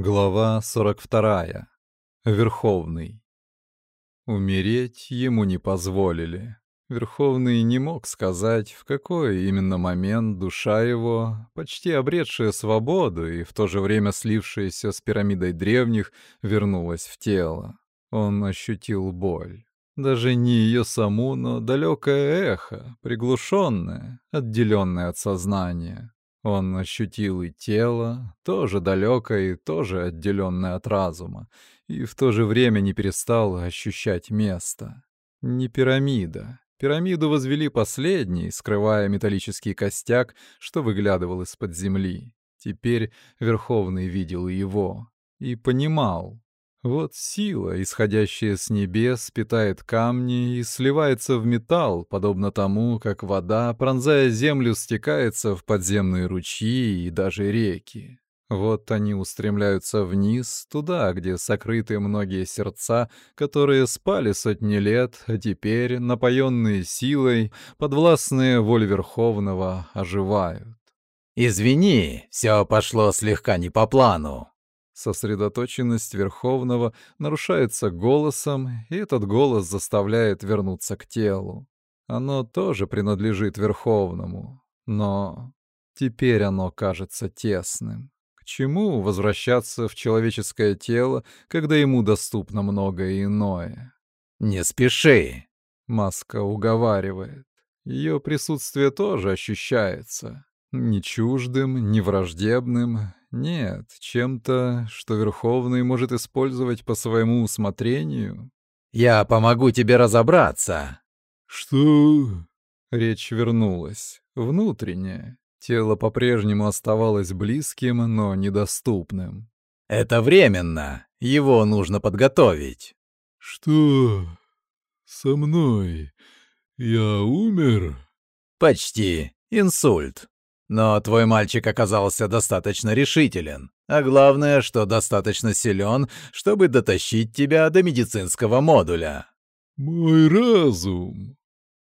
Глава 42. Верховный. Умереть ему не позволили. Верховный не мог сказать, в какой именно момент душа его, почти обретшая свободу и в то же время слившаяся с пирамидой древних, вернулась в тело. Он ощутил боль. Даже не ее саму, но далекое эхо, приглушенное, отделенное от сознания. Он ощутил и тело, тоже далекое и тоже отделенное от разума, и в то же время не перестал ощущать место. Не пирамида. Пирамиду возвели последней, скрывая металлический костяк, что выглядывал из-под земли. Теперь Верховный видел его и понимал, вот сила, исходящая с небес, питает камни и сливается в металл, подобно тому, как вода, пронзая землю, стекается в подземные ручьи и даже реки. Вот они устремляются вниз, туда, где сокрыты многие сердца, которые спали сотни лет, а теперь, напоенные силой, подвластные воле Верховного, оживают. «Извини, все пошло слегка не по плану», Сосредоточенность Верховного нарушается голосом, и этот голос заставляет вернуться к телу. Оно тоже принадлежит Верховному, но теперь оно кажется тесным. К чему возвращаться в человеческое тело, когда ему доступно многое иное? «Не спеши!» — Маска уговаривает. Ее присутствие тоже ощущается. Ни чуждым, ни враждебным, нет, чем-то, что Верховный может использовать по своему усмотрению. «Я помогу тебе разобраться». «Что?» Речь вернулась, внутренняя. Тело по-прежнему оставалось близким, но недоступным. «Это временно. Его нужно подготовить». «Что? Со мной? Я умер?» «Почти. Инсульт. Но твой мальчик оказался достаточно решителен, а главное, что достаточно силен, чтобы дотащить тебя до медицинского модуля. Мой разум.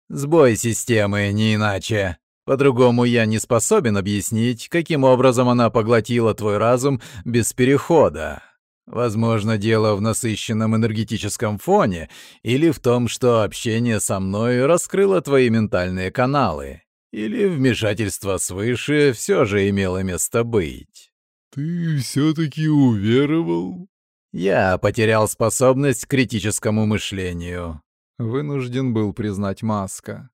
Сбой системы, не иначе. По-другому я не способен объяснить, каким образом она поглотила твой разум без перехода. Возможно, дело в насыщенном энергетическом фоне или в том, что общение со мной раскрыло твои ментальные каналы. Или вмешательство свыше все же имело место быть? «Ты все-таки уверовал?» «Я потерял способность к критическому мышлению», — вынужден был признать Маска.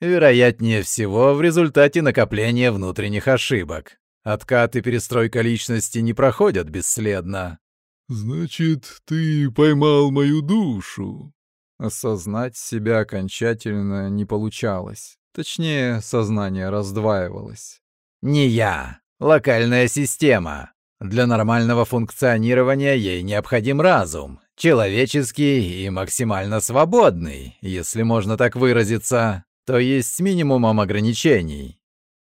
«Вероятнее всего, в результате накопления внутренних ошибок. Откат и перестройка личности не проходят бесследно». «Значит, ты поймал мою душу?» Осознать себя окончательно не получалось. Точнее, сознание раздваивалось. «Не я. Локальная система. Для нормального функционирования ей необходим разум. Человеческий и максимально свободный, если можно так выразиться. То есть с минимумом ограничений».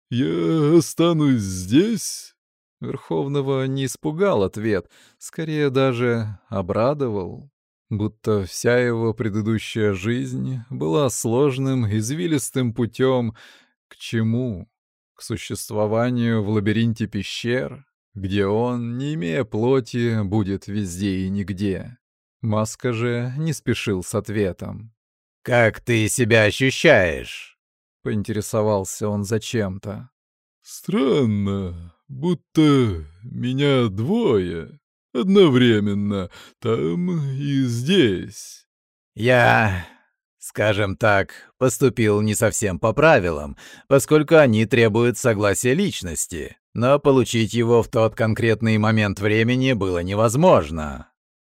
«Я останусь здесь?» Верховного не испугал ответ, скорее даже обрадовал будто вся его предыдущая жизнь была сложным, извилистым путем к чему? К существованию в лабиринте пещер, где он, не имея плоти, будет везде и нигде. Маска же не спешил с ответом. «Как ты себя ощущаешь?» — поинтересовался он зачем-то. «Странно, будто меня двое», одновременно, там и здесь. Я, скажем так, поступил не совсем по правилам, поскольку они требуют согласия личности, но получить его в тот конкретный момент времени было невозможно.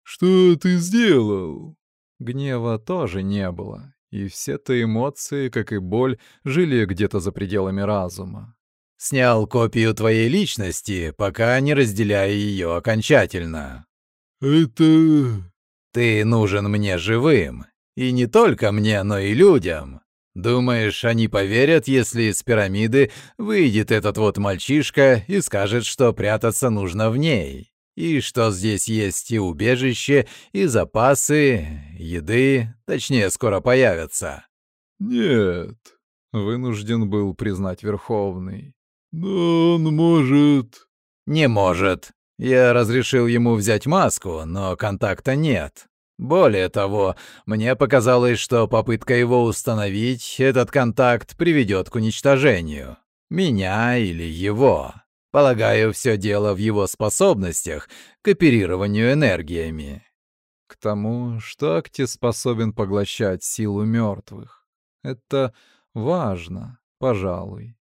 Что ты сделал? Гнева тоже не было, и все-то эмоции, как и боль, жили где-то за пределами разума. Снял копию твоей личности, пока не разделяя ее окончательно. Это... Ты нужен мне живым. И не только мне, но и людям. Думаешь, они поверят, если из пирамиды выйдет этот вот мальчишка и скажет, что прятаться нужно в ней? И что здесь есть и убежище, и запасы, еды, точнее, скоро появятся? Нет, вынужден был признать Верховный. Но он может... Не может. Я разрешил ему взять маску, но контакта нет. Более того, мне показалось, что попытка его установить, этот контакт приведет к уничтожению. Меня или его. Полагаю, все дело в его способностях к оперированию энергиями. К тому, что Акти способен поглощать силу мертвых. Это важно, пожалуй.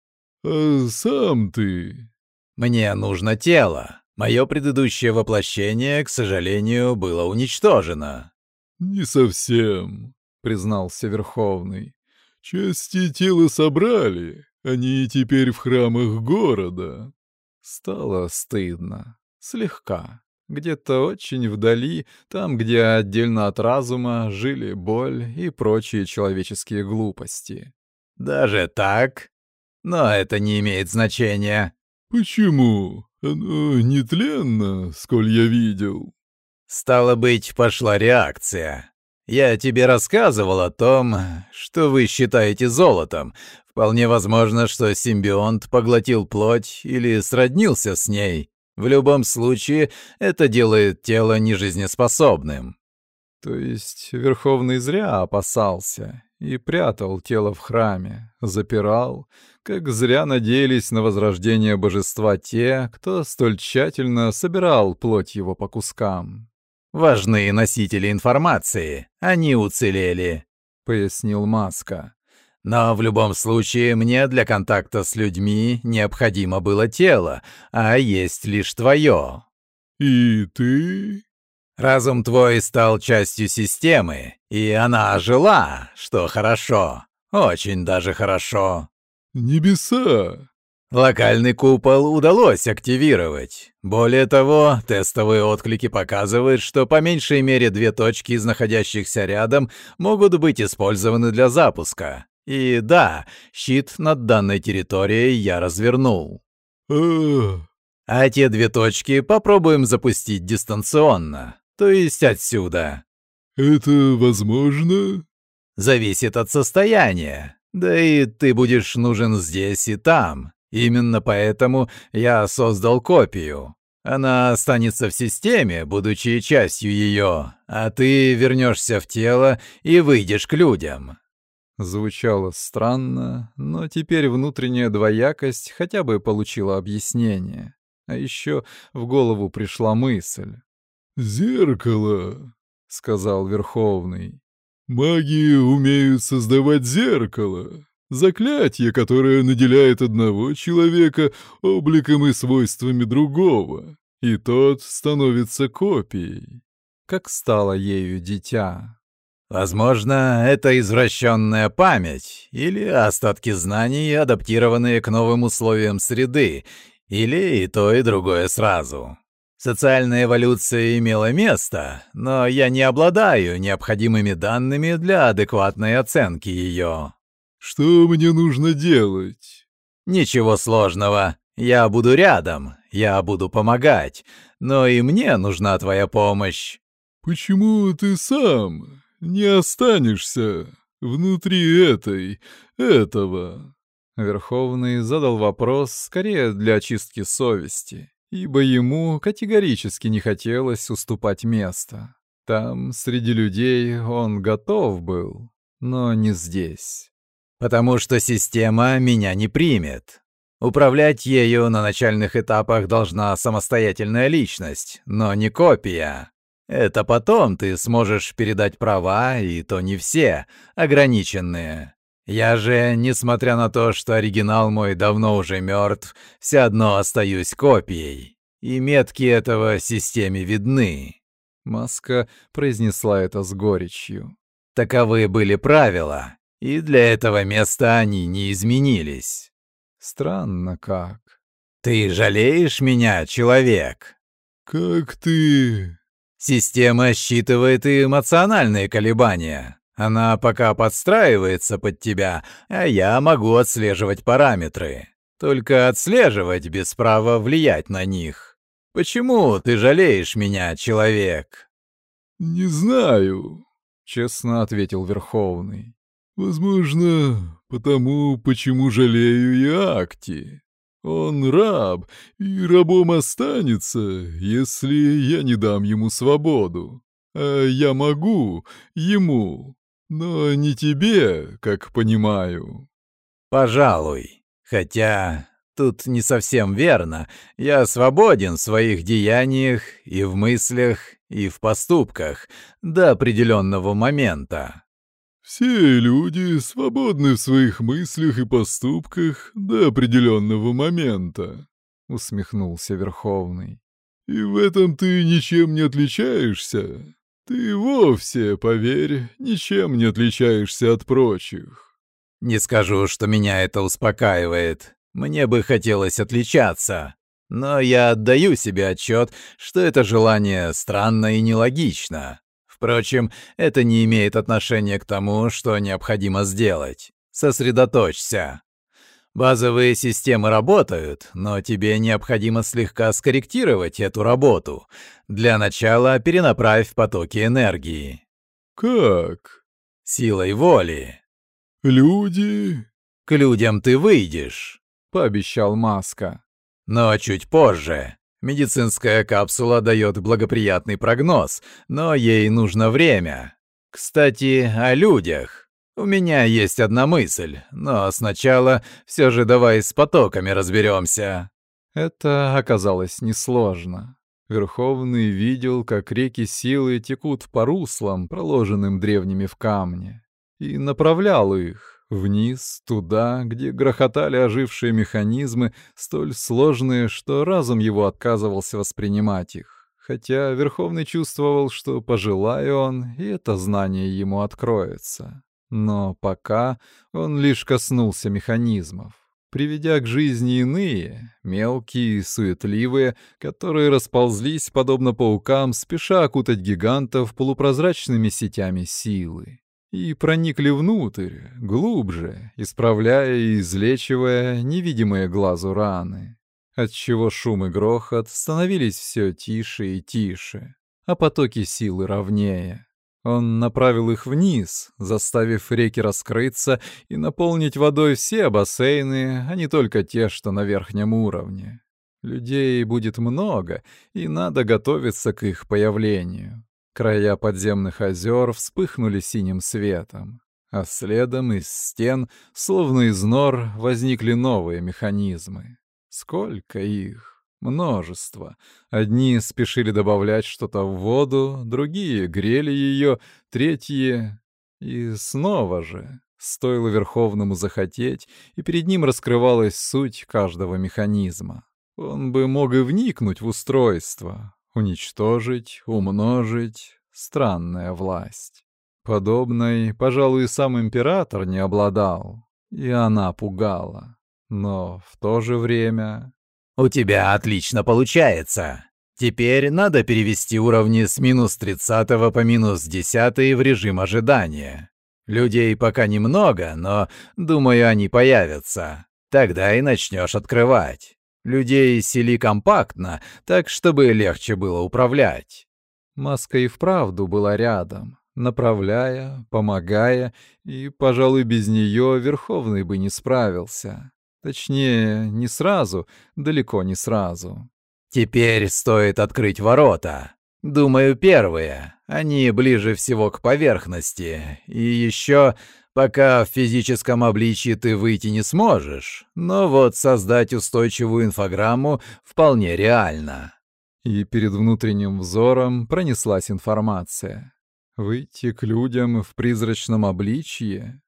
«А сам ты?» «Мне нужно тело. Мое предыдущее воплощение, к сожалению, было уничтожено». «Не совсем», — признался Верховный. «Части тела собрали. Они теперь в храмах города». Стало стыдно. Слегка. Где-то очень вдали, там, где отдельно от разума жили боль и прочие человеческие глупости. «Даже так? Но это не имеет значения». «Почему? Оно нетленно, сколь я видел». «Стало быть, пошла реакция. Я тебе рассказывал о том, что вы считаете золотом. Вполне возможно, что симбионт поглотил плоть или сроднился с ней. В любом случае, это делает тело нежизнеспособным». То есть Верховный зря опасался и прятал тело в храме, запирал, как зря надеялись на возрождение божества те, кто столь тщательно собирал плоть его по кускам. «Важные носители информации, они уцелели», — пояснил Маска. «Но в любом случае мне для контакта с людьми необходимо было тело, а есть лишь твое». «И ты?» Разум твой стал частью системы, и она ожила, что хорошо, очень даже хорошо. Небеса! Локальный купол удалось активировать. Более того, тестовые отклики показывают, что по меньшей мере две точки из находящихся рядом могут быть использованы для запуска. И да, щит над данной территорией я развернул. А, те две точки попробуем запустить дистанционно, то есть отсюда. это возможно? Зависит от состояния. Да и ты будешь нужен здесь и там. Именно поэтому я создал копию. Она останется в системе, будучи частью ее, а ты вернешься в тело и выйдешь к людям. Звучало странно, но теперь внутренняя двоякость хотя бы получила объяснение. А еще в голову пришла мысль. «Зеркало», — сказал Верховный. Маги умеют создавать зеркало. Заклятие, которое наделяет одного человека обликом и свойствами другого, и тот становится копией. Как стало ею дитя. Возможно, это извращенная память или остатки знаний, адаптированные к новым условиям среды, или и то, и другое сразу. Социальная эволюция имела место, но я не обладаю необходимыми данными для адекватной оценки ее. Что мне нужно делать? Ничего сложного. Я буду рядом, я буду помогать, но и мне нужна твоя помощь. Почему ты сам не останешься внутри этой, этого? Верховный задал вопрос скорее для очистки совести ибо ему категорически не хотелось уступать место. Там, среди людей, он готов был, но не здесь. Потому что система меня не примет. Управлять ею на начальных этапах должна самостоятельная личность, но не копия. Это потом ты сможешь передать права, и то не все, ограниченные. Я же, несмотря на то, что оригинал мой давно уже мертв, все одно остаюсь копией. И метки этого системе видны. Маска произнесла это с горечью. Таковы были правила, и для этого места они не изменились. Странно как. Ты жалеешь меня, человек? Как ты... Система считывает и эмоциональные колебания. Она пока подстраивается под тебя, а я могу отслеживать параметры. Только отслеживать без права влиять на них. Почему ты жалеешь меня, человек? Не знаю, Честно ответил Верховный. возможно, потому, почему жалею и Акти. Он раб, и рабом останется, если я не дам ему свободу. А я могу ему, но не тебе, как понимаю. Пожалуй. Хотя тут не совсем верно. Я свободен в своих деяниях и в мыслях, и в поступках до определенного момента. Все люди свободны в своих мыслях и поступках до определенного момента, усмехнулся Верховный. И в этом ты ничем не отличаешься. Ты вовсе, поверь, ничем не отличаешься от прочих. Не скажу, что меня это успокаивает. Мне бы хотелось отличаться. Но я отдаю себе отчет, что это желание странно и нелогично. Впрочем, это не имеет отношения к тому, что необходимо сделать. Сосредоточься. Базовые системы работают, но тебе необходимо слегка скорректировать эту работу. Для начала перенаправь потоки энергии. Как? Силой воли. Люди? К людям ты выйдешь, пообещал Маска. Но чуть позже. Медицинская капсула дает благоприятный прогноз, но ей нужно время. Кстати, о людях. У меня есть одна мысль, но сначала все же давай с потоками разберемся. Это оказалось несложно. Верховный видел, как реки силы текут по руслам, проложенным древними в камне, и направлял их, Вниз, туда, где грохотали ожившие механизмы, столь сложные, что разум его отказывался воспринимать их. Хотя Верховный чувствовал, что, пожелая он, и это знание ему откроется. Но пока он лишь коснулся механизмов, приведя к жизни иные, мелкие и суетливые, которые расползлись, подобно паукам, спеша окутать гигантов полупрозрачными сетями силы и проникли внутрь, глубже, исправляя и излечивая невидимые глазу раны, отчего шум и грохот становились все тише и тише, а потоки силы ровнее. Он направил их вниз, заставив реки раскрыться и наполнить водой все бассейны, а не только те, что на верхнем уровне. Людей будет много, и надо готовиться к их появлению. Края подземных озер вспыхнули синим светом, а следом из стен, словно из нор, возникли новые механизмы. Сколько их? Множество. Одни спешили добавлять что-то в воду, другие грели ее, третьи... И снова же, стоило Верховному захотеть, и перед ним раскрывалась суть каждого механизма. Он бы мог и вникнуть в устройство, Уничтожить, умножить — странная власть. Подобной, пожалуй, сам император не обладал, и она пугала. Но в то же время... «У тебя отлично получается. Теперь надо перевести уровни с минус 30 по минус 10 в режим ожидания. Людей пока немного, но, думаю, они появятся. Тогда и начнешь открывать. Людей сели компактно, так чтобы легче было управлять. Маска и вправду была рядом, направляя, помогая, и, пожалуй, без нее Верховный бы не справился. Точнее, не сразу, далеко не сразу. «Теперь стоит открыть ворота. Думаю, первые. Они ближе всего к поверхности. И еще Пока в физическом обличии ты выйти не сможешь, но вот создать устойчивую инфограмму вполне реально. И перед внутренним взором пронеслась информация. Выйти к людям в призрачном обличье?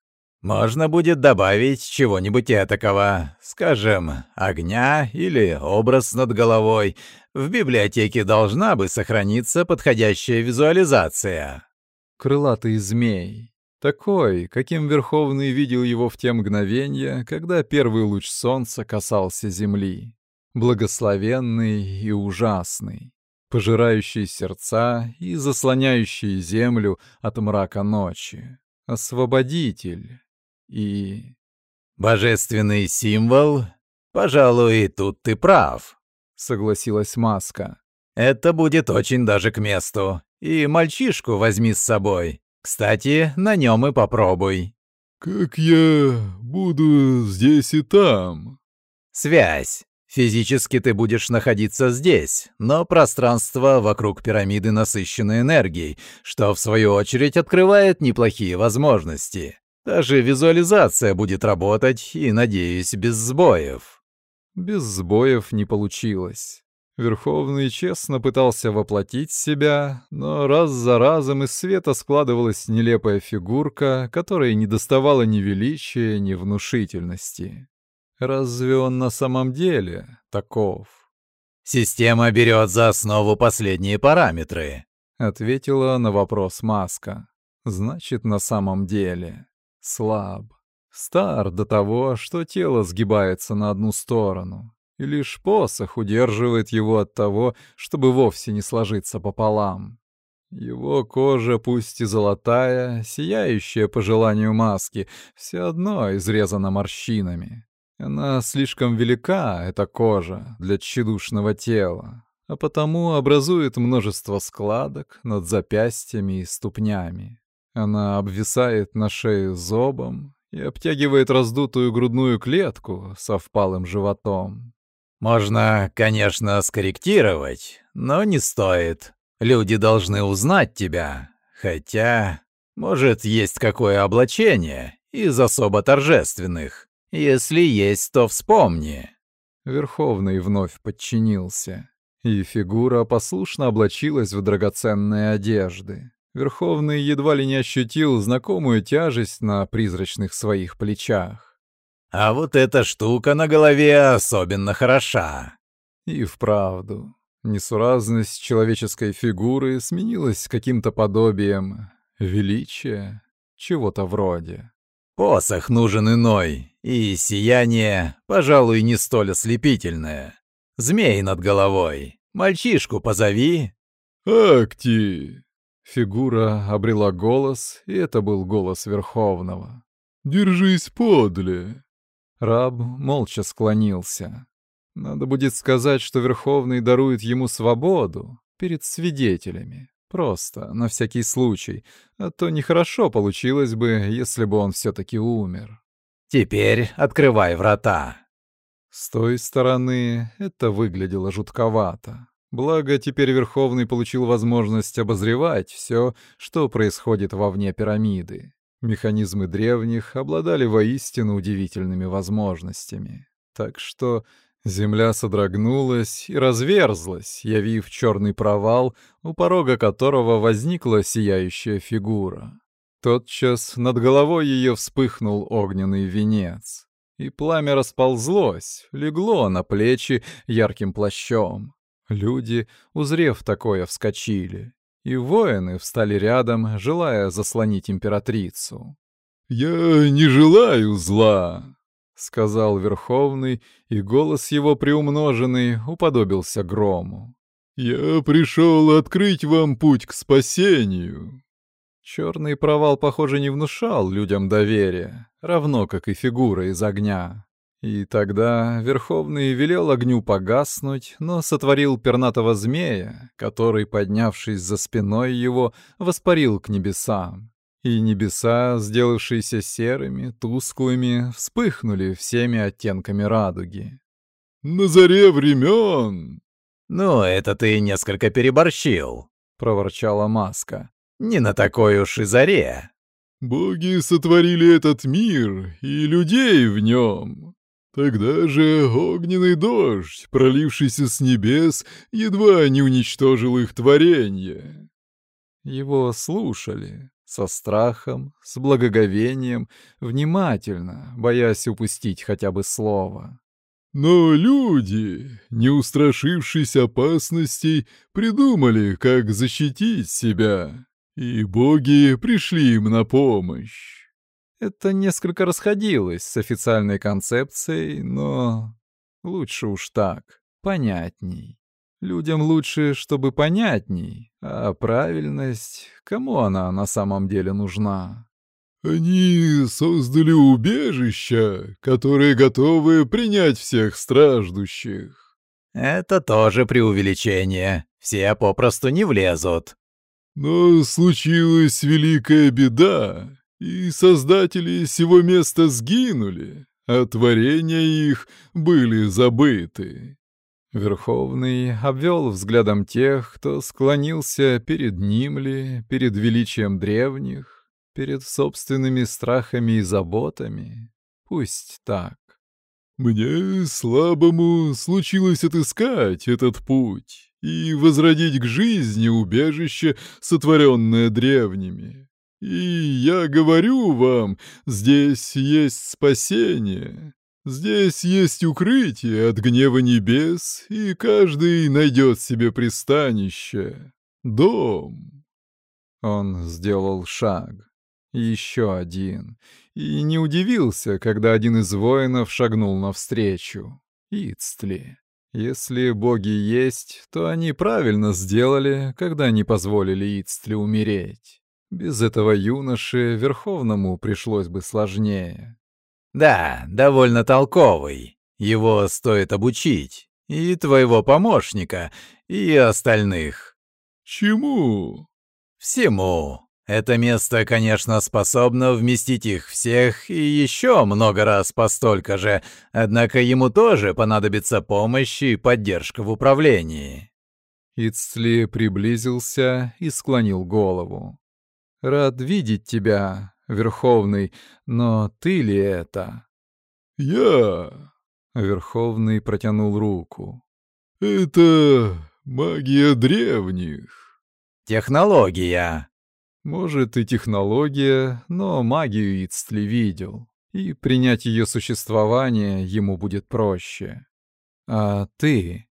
Можно будет добавить чего-нибудь этакого, скажем, огня или образ над головой. В библиотеке должна бы сохраниться подходящая визуализация. Крылатый змей. Такой, каким Верховный видел его в те мгновения, когда первый луч солнца касался земли. Благословенный и ужасный, пожирающий сердца и заслоняющий землю от мрака ночи. Освободитель и... «Божественный символ? Пожалуй, тут ты прав», — согласилась Маска. «Это будет очень даже к месту. И мальчишку возьми с собой. Кстати, на нем и попробуй. Как я буду здесь и там? Связь. Физически ты будешь находиться здесь, но пространство вокруг пирамиды насыщено энергией, что в свою очередь открывает неплохие возможности. Даже визуализация будет работать, и, надеюсь, без сбоев. Без сбоев не получилось. Верховный честно пытался воплотить себя, но раз за разом из света складывалась нелепая фигурка, которой не доставало ни величия, ни внушительности. Разве он на самом деле таков? «Система берет за основу последние параметры», — ответила на вопрос Маска. «Значит, на самом деле слаб. Стар до того, что тело сгибается на одну сторону, и лишь посох удерживает его от того, чтобы вовсе не сложиться пополам. Его кожа, пусть и золотая, сияющая по желанию маски, все одно изрезана морщинами. Она слишком велика, эта кожа, для тщедушного тела, а потому образует множество складок над запястьями и ступнями. Она обвисает на шее зобом и обтягивает раздутую грудную клетку со впалым животом. Можно, конечно, скорректировать, но не стоит. Люди должны узнать тебя. Хотя, может, есть какое облачение из особо торжественных. Если есть, то вспомни». Верховный вновь подчинился, и фигура послушно облачилась в драгоценные одежды. Верховный едва ли не ощутил знакомую тяжесть на призрачных своих плечах. «А вот эта штука на голове особенно хороша». И вправду, несуразность человеческой фигуры сменилась каким-то подобием величия, чего-то вроде. Посох нужен иной, и сияние, пожалуй, не столь ослепительное. Змей над головой. Мальчишку позови. «Акти!» Фигура обрела голос, и это был голос Верховного. «Держись подле!» Раб молча склонился. Надо будет сказать, что Верховный дарует ему свободу перед свидетелями. Просто, на всякий случай, а то нехорошо получилось бы, если бы он все-таки умер. «Теперь открывай врата». С той стороны это выглядело жутковато. Благо, теперь Верховный получил возможность обозревать все, что происходит вовне пирамиды. Механизмы древних обладали воистину удивительными возможностями. Так что Земля содрогнулась и разверзлась, явив черный провал, у порога которого возникла сияющая фигура. Тотчас над головой ее вспыхнул огненный венец, и пламя расползлось, легло на плечи ярким плащом. Люди, узрев такое, вскочили, и воины встали рядом, желая заслонить императрицу. «Я не желаю зла», — сказал Верховный, и голос его приумноженный уподобился грому. «Я пришел открыть вам путь к спасению». Черный провал, похоже, не внушал людям доверия, равно как и фигура из огня. И тогда Верховный велел огню погаснуть, но сотворил пернатого змея, который, поднявшись за спиной его, воспарил к небесам и небеса, сделавшиеся серыми, тусклыми, вспыхнули всеми оттенками радуги. «На заре времен!» «Ну, это ты несколько переборщил», — проворчала Маска. «Не на такой уж и заре». «Боги сотворили этот мир и людей в нем. Тогда же огненный дождь, пролившийся с небес, едва не уничтожил их творение». Его слушали, со страхом, с благоговением, внимательно, боясь упустить хотя бы слово. Но люди, не устрашившись опасностей, придумали, как защитить себя, и боги пришли им на помощь. Это несколько расходилось с официальной концепцией, но лучше уж так, понятней. Людям лучше, чтобы понятней, а правильность, кому она на самом деле нужна? Они создали убежища, которые готовы принять всех страждущих. Это тоже преувеличение. Все попросту не влезут. Но случилась великая беда, и создатели сего места сгинули, а творения их были забыты. Верховный обвел взглядом тех, кто склонился перед ним ли, перед величием древних, перед собственными страхами и заботами. Пусть так. Мне, слабому, случилось отыскать этот путь и возродить к жизни убежище, сотворенное древними. И я говорю вам, здесь есть спасение, здесь есть укрытие от гнева небес, и каждый найдет себе пристанище, дом. Он сделал шаг. Еще один. И не удивился, когда один из воинов шагнул навстречу. Ицтли. Если боги есть, то они правильно сделали, когда не позволили Ицтли умереть. Без этого юноши Верховному пришлось бы сложнее. «Да, довольно толковый. Его стоит обучить. И твоего помощника, и остальных». «Чему?» «Всему. Это место, конечно, способно вместить их всех и еще много раз по столько же, однако ему тоже понадобится помощь и поддержка в управлении». Ицли приблизился и склонил голову. «Рад видеть тебя, Верховный, но ты ли это?» «Я...» — Верховный протянул руку. «Это магия древних». «Технология», может, и технология, но магию Ицтли видел, и принять ее существование ему будет проще. А ты?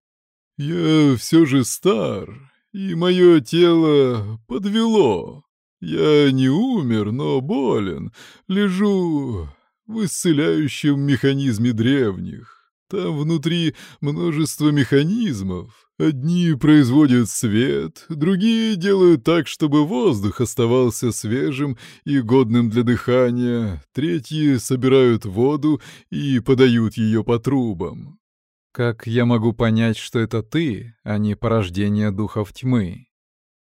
Я все же стар, и мое тело подвело. Я не умер, но болен. Лежу в исцеляющем механизме древних. Там внутри множество механизмов, Одни производят свет, другие делают так, чтобы воздух оставался свежим и годным для дыхания, третьи собирают воду и подают ее по трубам. Как я могу понять, что это ты, а не порождение духов тьмы?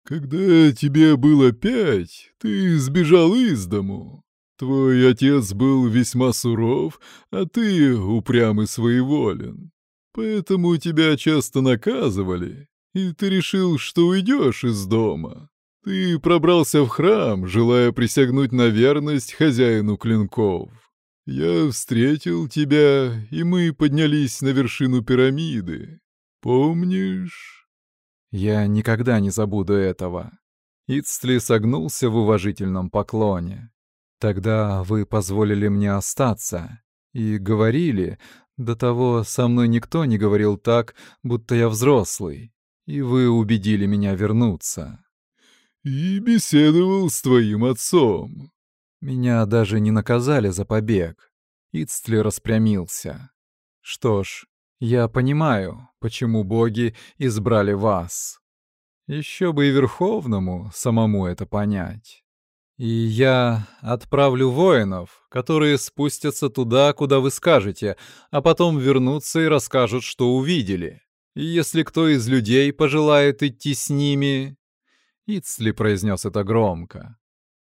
Когда тебе было пять, ты сбежал из дому. Твой отец был весьма суров, а ты упрямый своеволен. Поэтому тебя часто наказывали, и ты решил, что уйдешь из дома. Ты пробрался в храм, желая присягнуть на верность хозяину клинков. Я встретил тебя, и мы поднялись на вершину пирамиды. Помнишь? Я никогда не забуду этого. Ицтли согнулся в уважительном поклоне. Тогда вы позволили мне остаться и говорили, до того со мной никто не говорил так, будто я взрослый, и вы убедили меня вернуться. И беседовал с твоим отцом. Меня даже не наказали за побег. Ицтли распрямился. Что ж, я понимаю, почему боги избрали вас. Еще бы и Верховному самому это понять. И я отправлю воинов, которые спустятся туда, куда вы скажете, а потом вернутся и расскажут, что увидели. И если кто из людей пожелает идти с ними...» Ицли произнес это громко.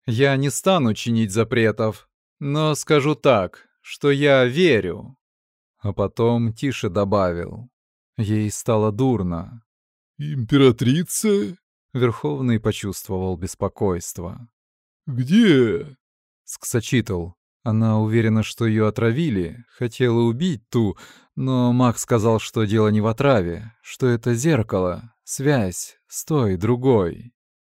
«Я не стану чинить запретов, но скажу так, что я верю». А потом тише добавил. Ей стало дурно. «Императрица?» Верховный почувствовал беспокойство. «Где?» Сксачитал. Она уверена, что ее отравили, хотела убить ту, но маг сказал, что дело не в отраве, что это зеркало, связь с той, другой.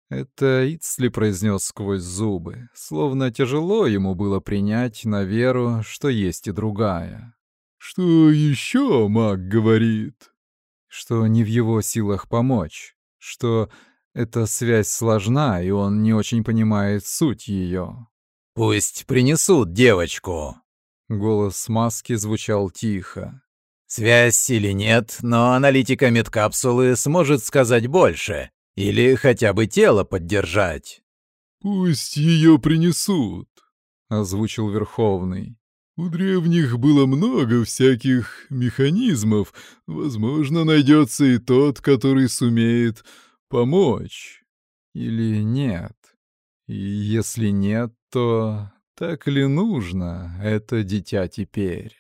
Это Ицли произнес сквозь зубы, словно тяжело ему было принять на веру, что есть и другая. «Что еще маг говорит?» «Что не в его силах помочь, что эта связь сложна, и он не очень понимает суть ее. «Пусть принесут девочку!» Голос маски звучал тихо. «Связь или нет, но аналитика медкапсулы сможет сказать больше, или хотя бы тело поддержать». «Пусть ее принесут», — озвучил Верховный. «У древних было много всяких механизмов. Возможно, найдется и тот, который сумеет помочь. Или нет? И если нет, то Так ли нужно это дитя теперь?